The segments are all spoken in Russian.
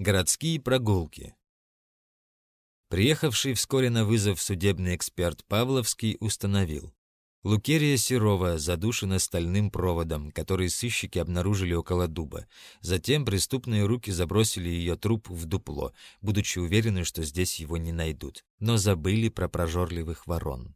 Городские прогулки. Приехавший вскоре на вызов судебный эксперт Павловский установил. Лукерия Серова задушена стальным проводом, который сыщики обнаружили около дуба. Затем преступные руки забросили ее труп в дупло, будучи уверены, что здесь его не найдут, но забыли про прожорливых ворон.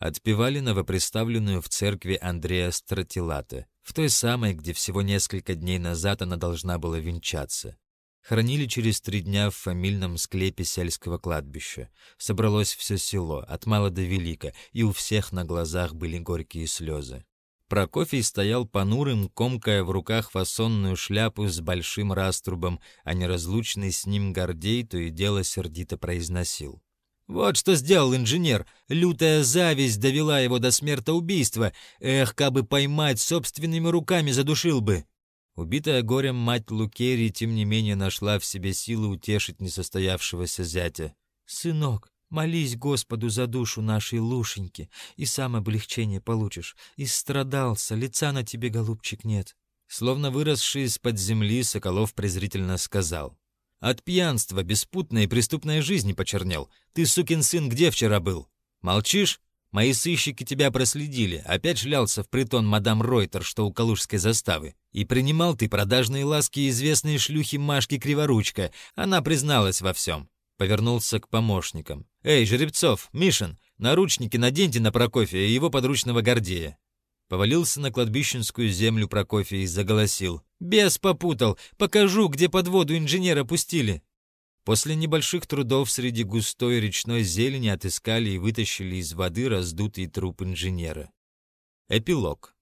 Отпевали новоприставленную в церкви Андрея Стратилата, в той самой, где всего несколько дней назад она должна была венчаться. Хоронили через три дня в фамильном склепе сельского кладбища. Собралось все село, от мала до велика, и у всех на глазах были горькие слезы. Прокофий стоял понурым, комкая в руках фасонную шляпу с большим раструбом, а неразлучный с ним Гордей то и дело сердито произносил. «Вот что сделал инженер! Лютая зависть довела его до смертоубийства! Эх, кабы поймать, собственными руками задушил бы!» Убитая горем мать Лукерии, тем не менее, нашла в себе силы утешить несостоявшегося зятя. «Сынок, молись Господу за душу нашей Лушеньки, и сам облегчение получишь. И страдался, лица на тебе, голубчик, нет». Словно выросший из-под земли, Соколов презрительно сказал. «От пьянства, беспутной и преступной жизни почернел. Ты, сукин сын, где вчера был? Молчишь? Мои сыщики тебя проследили. Опять шлялся в притон мадам Ройтер, что у Калужской заставы. И принимал ты продажные ласки известной шлюхи Машки Криворучка. Она призналась во всем. Повернулся к помощникам. «Эй, Жеребцов, Мишин, наручники наденьте на Прокофия и его подручного Гордея». Повалился на кладбищенскую землю Прокофий и заголосил. «Бес попутал! Покажу, где под воду инженера пустили!» После небольших трудов среди густой речной зелени отыскали и вытащили из воды раздутый труп инженера. Эпилог.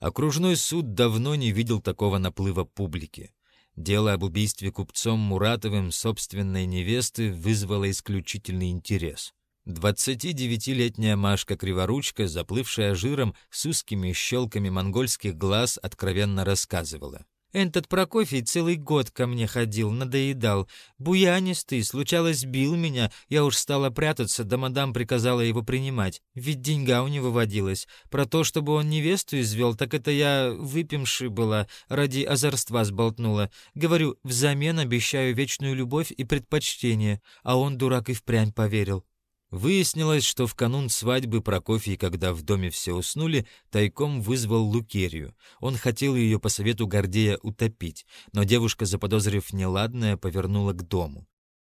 Окружной суд давно не видел такого наплыва публики. Дело об убийстве купцом Муратовым собственной невесты вызвало исключительный интерес. 29-летняя Машка Криворучка, заплывшая жиром с узкими щелками монгольских глаз, откровенно рассказывала. Этот Прокофий целый год ко мне ходил, надоедал. Буянистый, случалось, бил меня. Я уж стала прятаться, да мадам приказала его принимать. Ведь деньга у него водилась. Про то, чтобы он невесту извел, так это я выпивши была, ради озорства сболтнула. Говорю, взамен обещаю вечную любовь и предпочтение. А он, дурак, и впрямь поверил. Выяснилось, что в канун свадьбы Прокофий, когда в доме все уснули, тайком вызвал Лукерию. Он хотел ее по совету Гордея утопить, но девушка, заподозрив неладное, повернула к дому.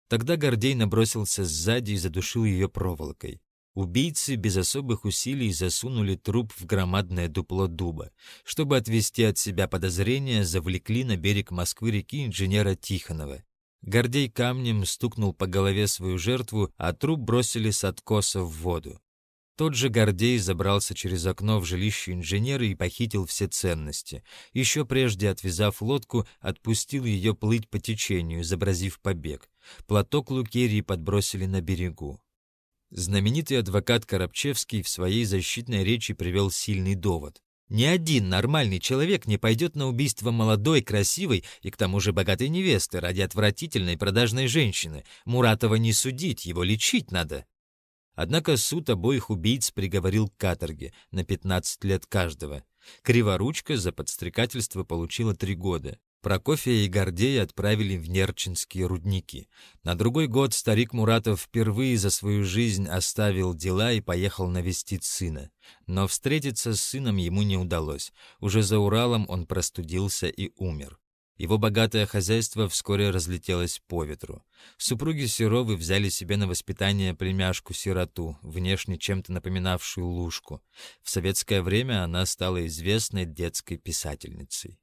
Тогда Гордей набросился сзади и задушил ее проволокой. Убийцы без особых усилий засунули труп в громадное дупло дуба. Чтобы отвести от себя подозрения, завлекли на берег Москвы-реки инженера Тихонова. Гордей камнем стукнул по голове свою жертву, а труп бросили с откоса в воду. Тот же Гордей забрался через окно в жилище инженера и похитил все ценности. Еще прежде, отвязав лодку, отпустил ее плыть по течению, изобразив побег. Платок Лукерии подбросили на берегу. Знаменитый адвокат Коробчевский в своей защитной речи привел сильный довод. Ни один нормальный человек не пойдет на убийство молодой, красивой и к тому же богатой невесты ради отвратительной продажной женщины. Муратова не судить, его лечить надо. Однако суд обоих убийц приговорил к каторге на 15 лет каждого. Криворучка за подстрекательство получила три года. Прокофия и Гордея отправили в Нерчинские рудники. На другой год старик Муратов впервые за свою жизнь оставил дела и поехал навестить сына. Но встретиться с сыном ему не удалось. Уже за Уралом он простудился и умер. Его богатое хозяйство вскоре разлетелось по ветру. Супруги Серовы взяли себе на воспитание племяшку-сироту, внешне чем-то напоминавшую Лужку. В советское время она стала известной детской писательницей.